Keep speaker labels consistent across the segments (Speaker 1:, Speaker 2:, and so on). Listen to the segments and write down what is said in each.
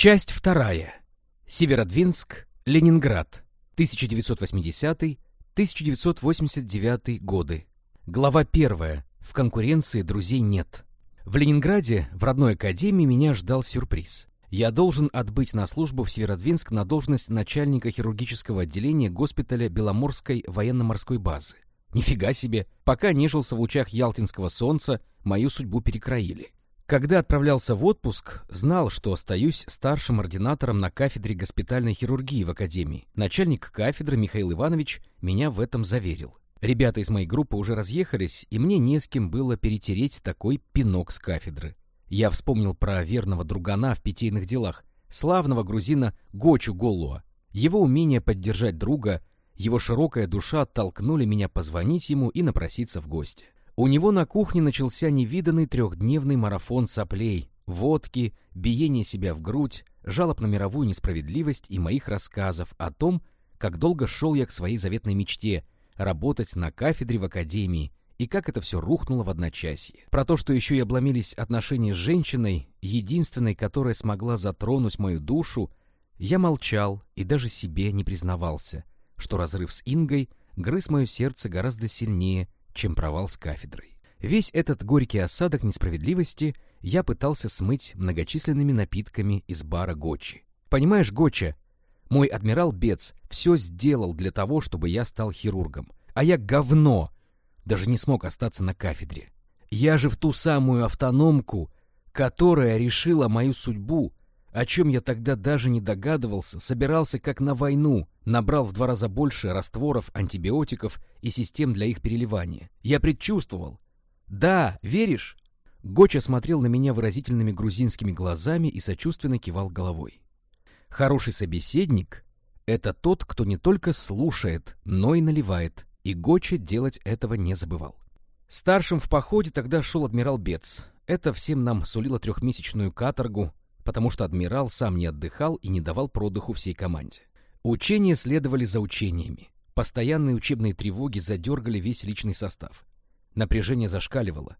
Speaker 1: Часть вторая. Северодвинск, Ленинград. 1980-1989 годы. Глава первая. В конкуренции друзей нет. В Ленинграде, в родной академии, меня ждал сюрприз. Я должен отбыть на службу в Северодвинск на должность начальника хирургического отделения госпиталя Беломорской военно-морской базы. Нифига себе! Пока нежился в лучах ялтинского солнца, мою судьбу перекроили. Когда отправлялся в отпуск, знал, что остаюсь старшим ординатором на кафедре госпитальной хирургии в Академии. Начальник кафедры Михаил Иванович меня в этом заверил. Ребята из моей группы уже разъехались, и мне не с кем было перетереть такой пинок с кафедры. Я вспомнил про верного другана в питейных делах, славного грузина Гочу Голлуа. Его умение поддержать друга, его широкая душа оттолкнули меня позвонить ему и напроситься в гости. У него на кухне начался невиданный трехдневный марафон соплей, водки, биение себя в грудь, жалоб на мировую несправедливость и моих рассказов о том, как долго шел я к своей заветной мечте — работать на кафедре в академии, и как это все рухнуло в одночасье. Про то, что еще и обломились отношения с женщиной, единственной, которая смогла затронуть мою душу, я молчал и даже себе не признавался, что разрыв с Ингой грыз мое сердце гораздо сильнее, чем провал с кафедрой. Весь этот горький осадок несправедливости я пытался смыть многочисленными напитками из бара Гочи. Понимаешь, Гоча, мой адмирал Бец все сделал для того, чтобы я стал хирургом, а я говно, даже не смог остаться на кафедре. Я же в ту самую автономку, которая решила мою судьбу, о чем я тогда даже не догадывался, собирался как на войну, набрал в два раза больше растворов, антибиотиков и систем для их переливания. Я предчувствовал. Да, веришь? Гоча смотрел на меня выразительными грузинскими глазами и сочувственно кивал головой. Хороший собеседник — это тот, кто не только слушает, но и наливает, и Гоча делать этого не забывал. Старшим в походе тогда шел адмирал Бец. Это всем нам сулило трехмесячную каторгу, потому что адмирал сам не отдыхал и не давал продыху всей команде. Учения следовали за учениями. Постоянные учебные тревоги задергали весь личный состав. Напряжение зашкаливало.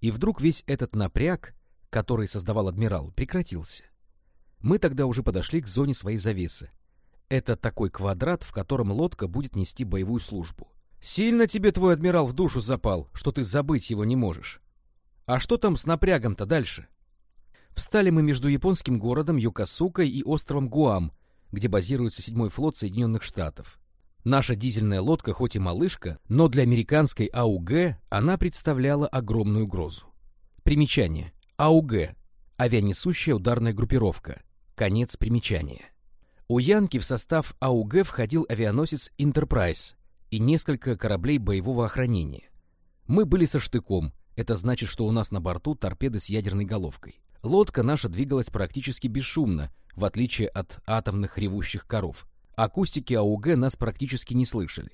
Speaker 1: И вдруг весь этот напряг, который создавал адмирал, прекратился. Мы тогда уже подошли к зоне своей завесы. Это такой квадрат, в котором лодка будет нести боевую службу. Сильно тебе твой адмирал в душу запал, что ты забыть его не можешь. А что там с напрягом-то дальше? — Встали мы между японским городом Юкосукой и островом Гуам, где базируется седьмой флот Соединенных Штатов. Наша дизельная лодка хоть и малышка, но для американской АУГ она представляла огромную угрозу. Примечание. АУГ. Авианесущая ударная группировка. Конец примечания. У Янки в состав АУГ входил авианосец «Интерпрайз» и несколько кораблей боевого охранения. Мы были со штыком, это значит, что у нас на борту торпеды с ядерной головкой. Лодка наша двигалась практически бесшумно, в отличие от атомных ревущих коров. Акустики АУГ нас практически не слышали.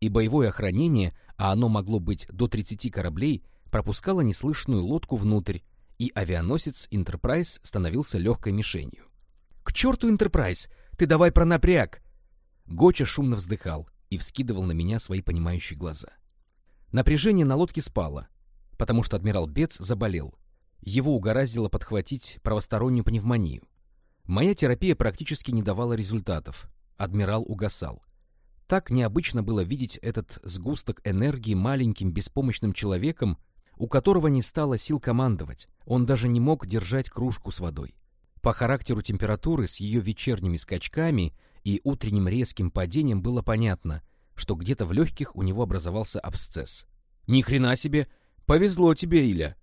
Speaker 1: И боевое охранение, а оно могло быть до 30 кораблей, пропускало неслышную лодку внутрь, и авианосец «Интерпрайз» становился легкой мишенью. «К черту «Интерпрайз»! Ты давай про напряг!» Гоча шумно вздыхал и вскидывал на меня свои понимающие глаза. Напряжение на лодке спало, потому что адмирал Бец заболел, его угораздило подхватить правостороннюю пневмонию. Моя терапия практически не давала результатов. Адмирал угасал. Так необычно было видеть этот сгусток энергии маленьким беспомощным человеком, у которого не стало сил командовать. Он даже не мог держать кружку с водой. По характеру температуры с ее вечерними скачками и утренним резким падением было понятно, что где-то в легких у него образовался абсцесс. «Ни хрена себе! Повезло тебе, Иля!»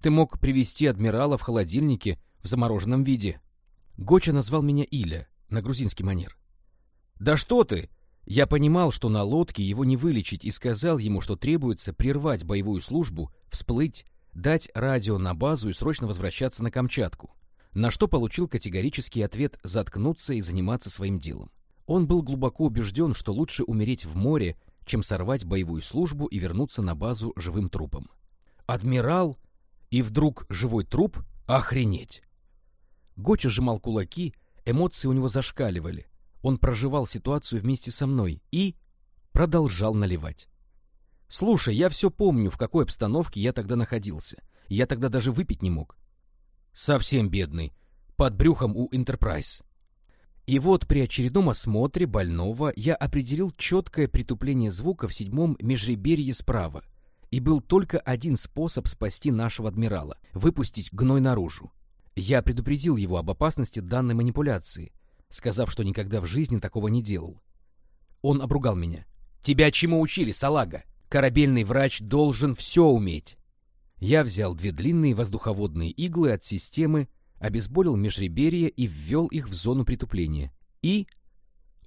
Speaker 1: Ты мог привезти адмирала в холодильнике в замороженном виде. Гоча назвал меня Иля, на грузинский манер. Да что ты! Я понимал, что на лодке его не вылечить, и сказал ему, что требуется прервать боевую службу, всплыть, дать радио на базу и срочно возвращаться на Камчатку. На что получил категорический ответ заткнуться и заниматься своим делом. Он был глубоко убежден, что лучше умереть в море, чем сорвать боевую службу и вернуться на базу живым трупом. Адмирал и вдруг живой труп? Охренеть! Гоча сжимал кулаки, эмоции у него зашкаливали. Он проживал ситуацию вместе со мной и продолжал наливать. Слушай, я все помню, в какой обстановке я тогда находился. Я тогда даже выпить не мог. Совсем бедный. под брюхом у Enterprise. И вот при очередном осмотре больного я определил четкое притупление звука в седьмом межреберье справа. И был только один способ спасти нашего адмирала — выпустить гной наружу. Я предупредил его об опасности данной манипуляции, сказав, что никогда в жизни такого не делал. Он обругал меня. «Тебя чему учили, салага? Корабельный врач должен все уметь!» Я взял две длинные воздуховодные иглы от системы, обезболил межреберье и ввел их в зону притупления. И...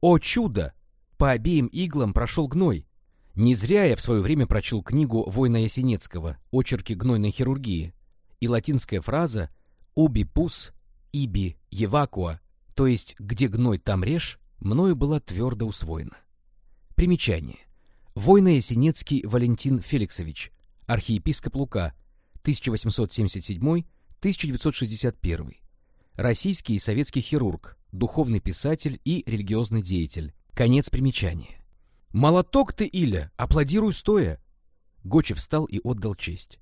Speaker 1: О чудо! По обеим иглам прошел гной. Не зря я в свое время прочел книгу Война Ясенецкого «Очерки гнойной хирургии» и латинская фраза «уби пус, иби евакуа», то есть «где гной, там режь», мною была твердо усвоена. Примечание. Война Ясенецкий Валентин Феликсович, архиепископ Лука, 1877-1961. Российский и советский хирург, духовный писатель и религиозный деятель. Конец примечания. «Молоток ты, Иля! Аплодируй стоя!» Гочев встал и отдал честь.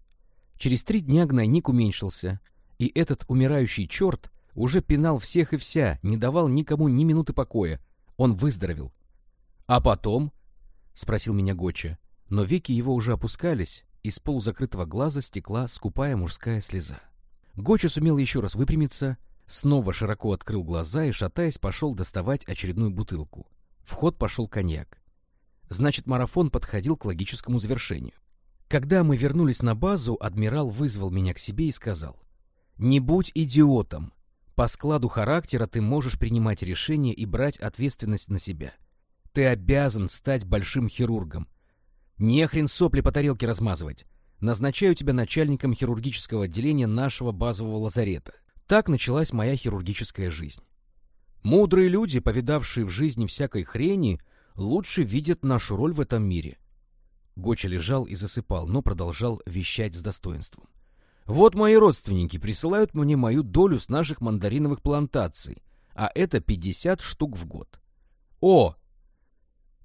Speaker 1: Через три дня гнойник уменьшился, и этот умирающий черт уже пинал всех и вся, не давал никому ни минуты покоя. Он выздоровел. «А потом?» — спросил меня Гоча, но веки его уже опускались, из полузакрытого глаза стекла скупая мужская слеза. Гоча сумел еще раз выпрямиться, снова широко открыл глаза и, шатаясь, пошел доставать очередную бутылку. В ход пошел коньяк. Значит, марафон подходил к логическому завершению. Когда мы вернулись на базу, адмирал вызвал меня к себе и сказал, «Не будь идиотом. По складу характера ты можешь принимать решения и брать ответственность на себя. Ты обязан стать большим хирургом, не хрен сопли по тарелке размазывать. Назначаю тебя начальником хирургического отделения нашего базового лазарета. Так началась моя хирургическая жизнь. Мудрые люди, повидавшие в жизни всякой хрени, лучше видят нашу роль в этом мире. Гоча лежал и засыпал, но продолжал вещать с достоинством. Вот мои родственники присылают мне мою долю с наших мандариновых плантаций, а это 50 штук в год. О,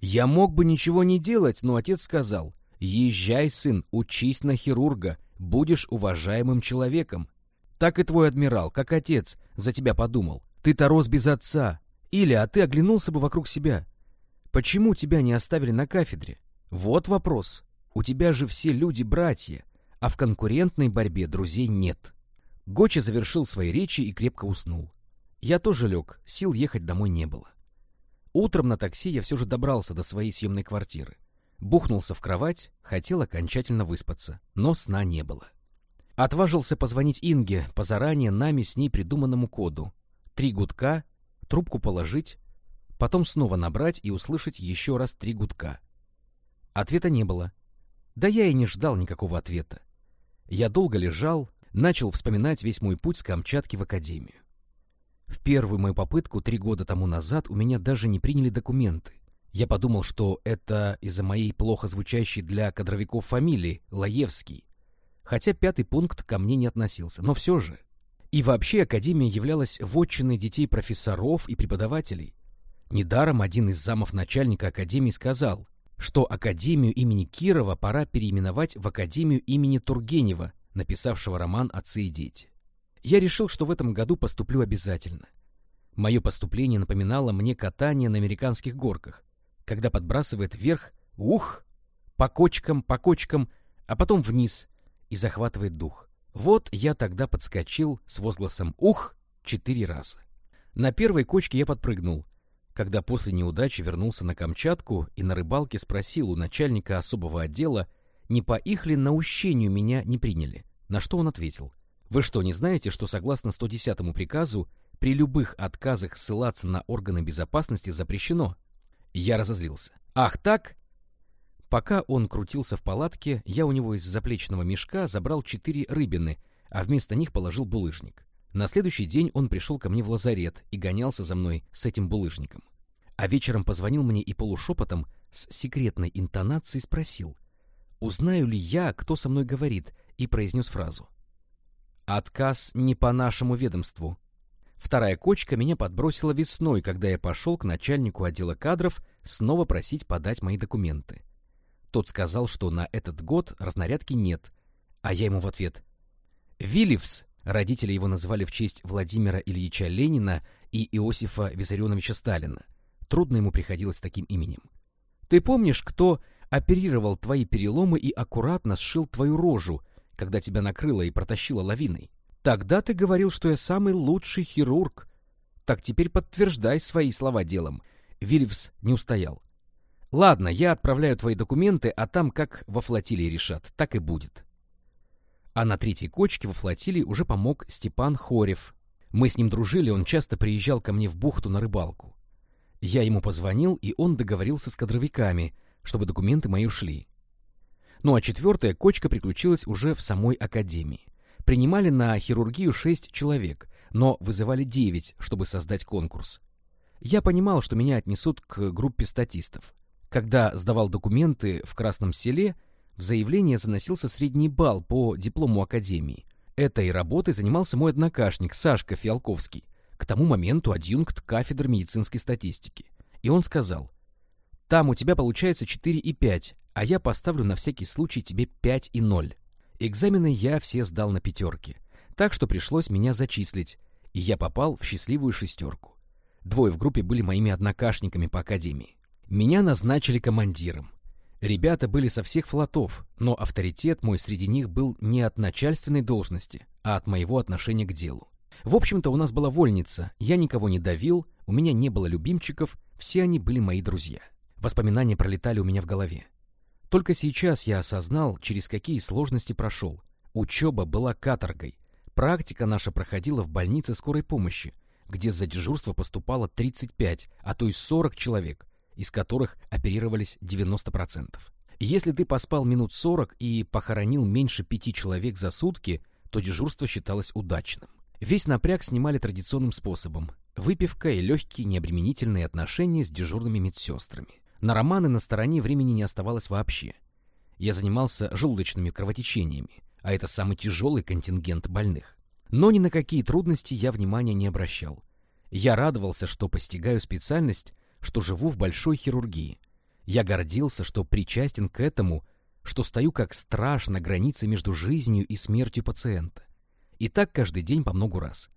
Speaker 1: я мог бы ничего не делать, но отец сказал, «Езжай, сын, учись на хирурга, будешь уважаемым человеком». Так и твой адмирал, как отец, за тебя подумал. Ты-то рос без отца. Или, а ты оглянулся бы вокруг себя. Почему тебя не оставили на кафедре? Вот вопрос. У тебя же все люди-братья, а в конкурентной борьбе друзей нет. Гоча завершил свои речи и крепко уснул. Я тоже лег, сил ехать домой не было. Утром на такси я все же добрался до своей съемной квартиры. Бухнулся в кровать, хотел окончательно выспаться, но сна не было. Отважился позвонить Инге по заранее нами с ней придуманному коду. Три гудка, трубку положить, потом снова набрать и услышать еще раз три гудка. Ответа не было. Да я и не ждал никакого ответа. Я долго лежал, начал вспоминать весь мой путь с Камчатки в академию. В первую мою попытку три года тому назад у меня даже не приняли документы. Я подумал, что это из-за моей плохо звучащей для кадровиков фамилии Лаевский. Хотя пятый пункт ко мне не относился, но все же. И вообще Академия являлась вотчиной детей профессоров и преподавателей. Недаром один из замов начальника Академии сказал, что Академию имени Кирова пора переименовать в Академию имени Тургенева, написавшего роман «Отцы и дети». Я решил, что в этом году поступлю обязательно. Мое поступление напоминало мне катание на американских горках, когда подбрасывает вверх, ух, по кочкам, по кочкам, а потом вниз и захватывает дух. Вот я тогда подскочил с возгласом «Ух!» четыре раза. На первой кочке я подпрыгнул, когда после неудачи вернулся на Камчатку и на рыбалке спросил у начальника особого отдела, не по их ли наущению меня не приняли, на что он ответил — вы что, не знаете, что согласно 110 приказу при любых отказах ссылаться на органы безопасности запрещено? Я разозлился. Ах так? Пока он крутился в палатке, я у него из заплечного мешка забрал четыре рыбины, а вместо них положил булыжник. На следующий день он пришел ко мне в лазарет и гонялся за мной с этим булыжником. А вечером позвонил мне и полушепотом с секретной интонацией спросил, узнаю ли я, кто со мной говорит, и произнес фразу. Отказ не по нашему ведомству. Вторая кочка меня подбросила весной, когда я пошел к начальнику отдела кадров снова просить подать мои документы. Тот сказал, что на этот год разнарядки нет, а я ему в ответ. «Вилливс, Родители его называли в честь Владимира Ильича Ленина и Иосифа Виссарионовича Сталина. Трудно ему приходилось таким именем. Ты помнишь, кто оперировал твои переломы и аккуратно сшил твою рожу, когда тебя накрыло и протащило лавиной? Тогда ты говорил, что я самый лучший хирург. Так теперь подтверждай свои слова делом. Вильвс не устоял. Ладно, я отправляю твои документы, а там как во флотилии решат, так и будет. А на третьей кочке во флотилии уже помог Степан Хорев. Мы с ним дружили, он часто приезжал ко мне в бухту на рыбалку. Я ему позвонил, и он договорился с кадровиками, чтобы документы мои ушли. Ну а четвертая кочка приключилась уже в самой академии. Принимали на хирургию шесть человек, но вызывали девять, чтобы создать конкурс. Я понимал, что меня отнесут к группе статистов. Когда сдавал документы в Красном селе, в заявление заносился средний балл по диплому академии. Этой работой занимался мой однокашник Сашка Фиалковский, к тому моменту адъюнкт кафедры медицинской статистики. И он сказал, «Там у тебя получается 4 и 5, а я поставлю на всякий случай тебе 5 и 0». Экзамены я все сдал на пятерки, так что пришлось меня зачислить, и я попал в счастливую шестерку. Двое в группе были моими однокашниками по академии. Меня назначили командиром. Ребята были со всех флотов, но авторитет мой среди них был не от начальственной должности, а от моего отношения к делу. В общем-то, у нас была вольница, я никого не давил, у меня не было любимчиков, все они были мои друзья. Воспоминания пролетали у меня в голове. Только сейчас я осознал, через какие сложности прошел. Учеба была каторгой. Практика наша проходила в больнице скорой помощи, где за дежурство поступало 35, а то и 40 человек, из которых оперировались 90%. Если ты поспал минут 40 и похоронил меньше пяти человек за сутки, то дежурство считалось удачным. Весь напряг снимали традиционным способом – выпивка и легкие необременительные отношения с дежурными медсестрами. На романы на стороне времени не оставалось вообще. Я занимался желудочными кровотечениями, а это самый тяжелый контингент больных. Но ни на какие трудности я внимания не обращал. Я радовался, что постигаю специальность, что живу в большой хирургии. Я гордился, что причастен к этому, что стою как страж на границе между жизнью и смертью пациента. И так каждый день по многу раз.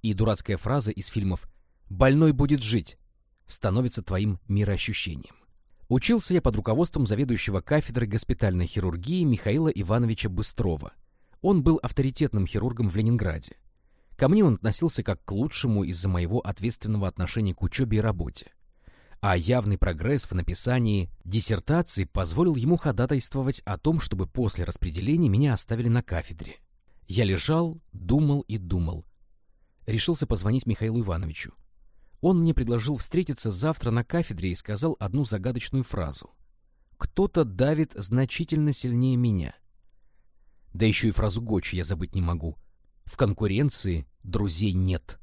Speaker 1: И дурацкая фраза из фильмов «больной будет жить» становится твоим мироощущением. Учился я под руководством заведующего кафедрой госпитальной хирургии Михаила Ивановича Быстрова. Он был авторитетным хирургом в Ленинграде. Ко мне он относился как к лучшему из-за моего ответственного отношения к учебе и работе. А явный прогресс в написании диссертации позволил ему ходатайствовать о том, чтобы после распределения меня оставили на кафедре. Я лежал, думал и думал. Решился позвонить Михаилу Ивановичу. Он мне предложил встретиться завтра на кафедре и сказал одну загадочную фразу. «Кто-то давит значительно сильнее меня». Да еще и фразу Гочи я забыть не могу. В конкуренции друзей нет.